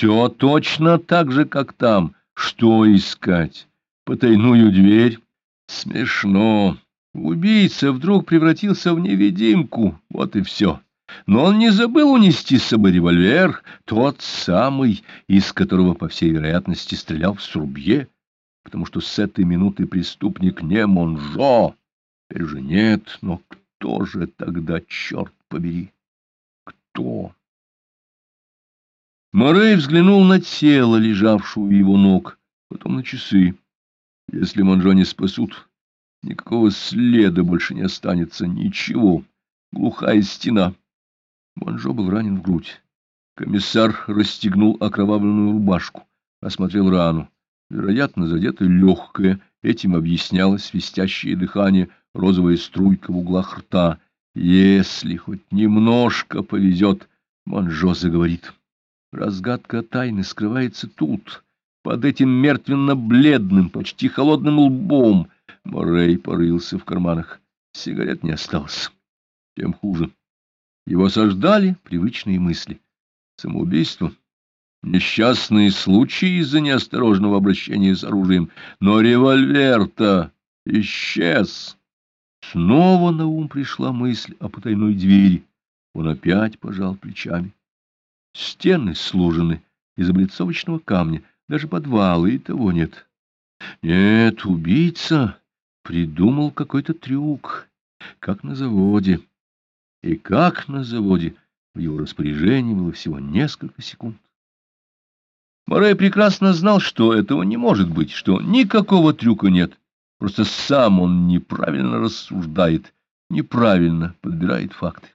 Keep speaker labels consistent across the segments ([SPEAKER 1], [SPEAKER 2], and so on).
[SPEAKER 1] Все точно так же, как там. Что искать? Потайную дверь? Смешно. Убийца вдруг превратился в невидимку. Вот и все. Но он не забыл унести с собой револьвер, тот самый, из которого, по всей вероятности, стрелял в Сурбье, потому что с этой минуты преступник не Монжо. Теперь же нет, но кто же тогда, черт побери, кто? Морей взглянул на тело, лежавшее у его ног, потом на часы. Если Монжо не спасут, никакого следа больше не останется, ничего. Глухая стена. Монжо был ранен в грудь. Комиссар расстегнул окровавленную рубашку, осмотрел рану. Вероятно, задето легкое, этим объяснялось свистящее дыхание, розовая струйка в углах рта. Если хоть немножко повезет, Монжо заговорит. Разгадка тайны скрывается тут, под этим мертвенно-бледным, почти холодным лбом. Морей порылся в карманах. Сигарет не осталось. Тем хуже. Его осаждали привычные мысли. Самоубийство, несчастные случаи из-за неосторожного обращения с оружием, но револьвер-то исчез. Снова на ум пришла мысль о потайной двери. Он опять пожал плечами. Стены сложены из облицовочного камня, даже подвала и того нет. Нет, убийца придумал какой-то трюк, как на заводе. И как на заводе в его распоряжении было всего несколько секунд. Морей прекрасно знал, что этого не может быть, что никакого трюка нет. Просто сам он неправильно рассуждает, неправильно подбирает факты.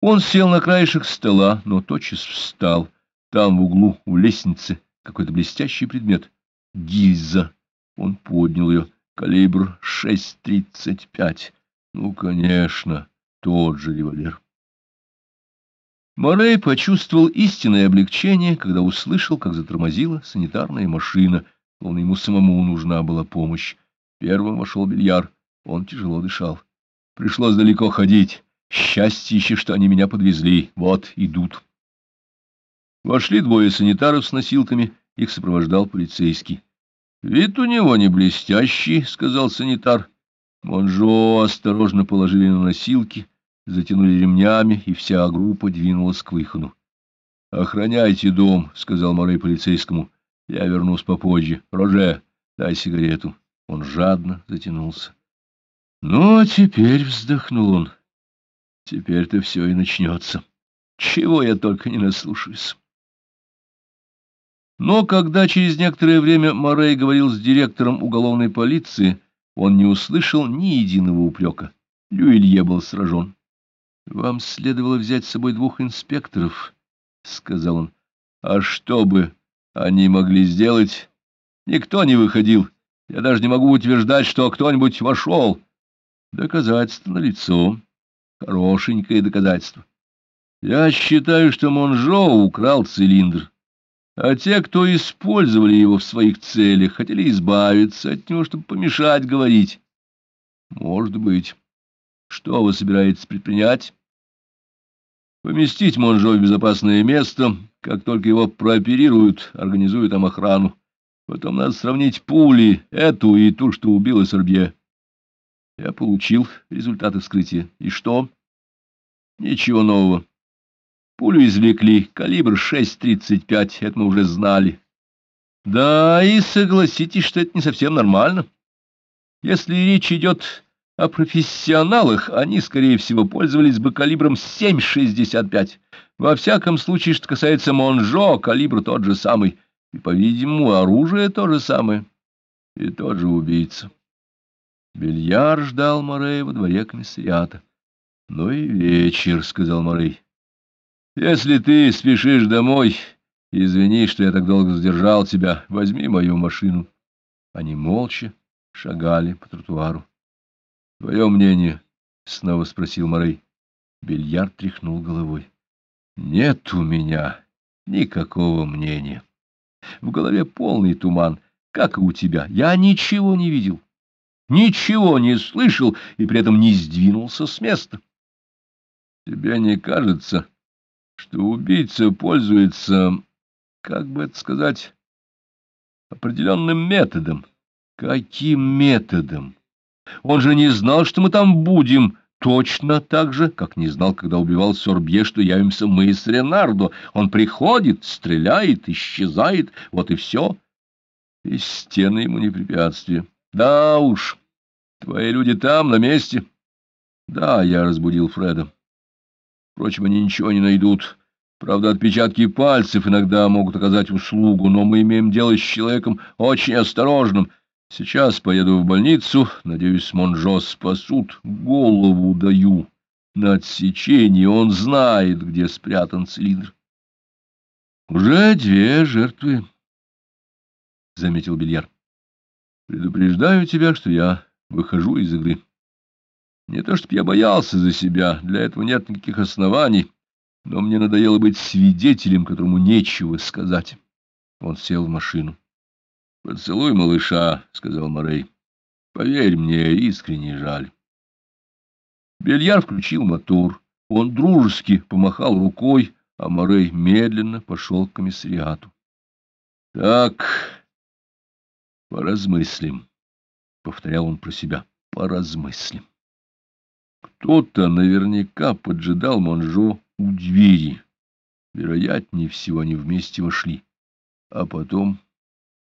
[SPEAKER 1] Он сел на краешек стола, но тотчас встал. Там в углу, у лестницы, какой-то блестящий предмет. Гильза. Он поднял ее. Калибр 6,35. Ну, конечно, тот же револьвер. Морей почувствовал истинное облегчение, когда услышал, как затормозила санитарная машина, словно ему самому нужна была помощь. Первым вошел бильяр. Он тяжело дышал. Пришлось далеко ходить. Счастье еще, что они меня подвезли. Вот, идут. Вошли двое санитаров с носилками, их сопровождал полицейский. — Вид у него не блестящий, — сказал санитар. Монжо осторожно положили на носилки, затянули ремнями, и вся группа двинулась к выходу. — Охраняйте дом, — сказал Морей полицейскому. — Я вернусь попозже. Роже, дай сигарету. Он жадно затянулся. — Ну, а теперь, — вздохнул он, — теперь-то все и начнется. Чего я только не наслушаюсь. Но когда через некоторое время Морей говорил с директором уголовной полиции, он не услышал ни единого упрека. Люилье был сражен. — Вам следовало взять с собой двух инспекторов, — сказал он. — А что бы они могли сделать? Никто не выходил. Я даже не могу утверждать, что кто-нибудь вошел. Доказательство налицо. Хорошенькое доказательство. Я считаю, что Монжо украл цилиндр а те, кто использовали его в своих целях, хотели избавиться от него, чтобы помешать говорить. Может быть. Что вы собираетесь предпринять? Поместить Монжо в безопасное место. Как только его прооперируют, организуют там охрану. Потом надо сравнить пули, эту и ту, что убила Сорбье. Я получил результаты вскрытия. И что? Ничего нового. Пулю извлекли, калибр 6,35, это мы уже знали. Да, и согласитесь, что это не совсем нормально. Если речь идет о профессионалах, они, скорее всего, пользовались бы калибром 7,65. Во всяком случае, что касается Монжо, калибр тот же самый. И, по-видимому, оружие то же самое. И тот же убийца. Бельяр ждал Морея во дворе комиссариата. — Ну и вечер, — сказал Морей. Если ты спешишь домой, извини, что я так долго задержал тебя, возьми мою машину. Они молча шагали по тротуару. — Твое мнение? — снова спросил Морей. Бильярд тряхнул головой. — Нет у меня никакого мнения. В голове полный туман, как и у тебя. Я ничего не видел, ничего не слышал и при этом не сдвинулся с места. — Тебе не кажется что убийца пользуется, как бы это сказать, определенным методом. Каким методом? Он же не знал, что мы там будем, точно так же, как не знал, когда убивал Сорбье, что явимся мы с Ренардо. Он приходит, стреляет, исчезает, вот и все. И стены ему не препятствие. Да уж, твои люди там, на месте. Да, я разбудил Фреда. Впрочем, они ничего не найдут. Правда, отпечатки пальцев иногда могут оказать услугу, но мы имеем дело с человеком очень осторожным. Сейчас поеду в больницу, надеюсь, Монжо спасут. Голову даю на отсечение, он знает, где спрятан цилиндр. — Уже две жертвы, — заметил Бильяр. — Предупреждаю тебя, что я выхожу из игры. Не то чтобы я боялся за себя, для этого нет никаких оснований, но мне надоело быть свидетелем, которому нечего сказать. Он сел в машину. — Поцелуй малыша, — сказал Морей. — Поверь мне, искренне жаль. Бельяр включил мотор. Он дружески помахал рукой, а Морей медленно пошел к комиссариату. — Так, поразмыслим, — повторял он про себя, — поразмыслим. Кто-то наверняка поджидал Монжо у двери. Вероятнее всего, они вместе вошли. А потом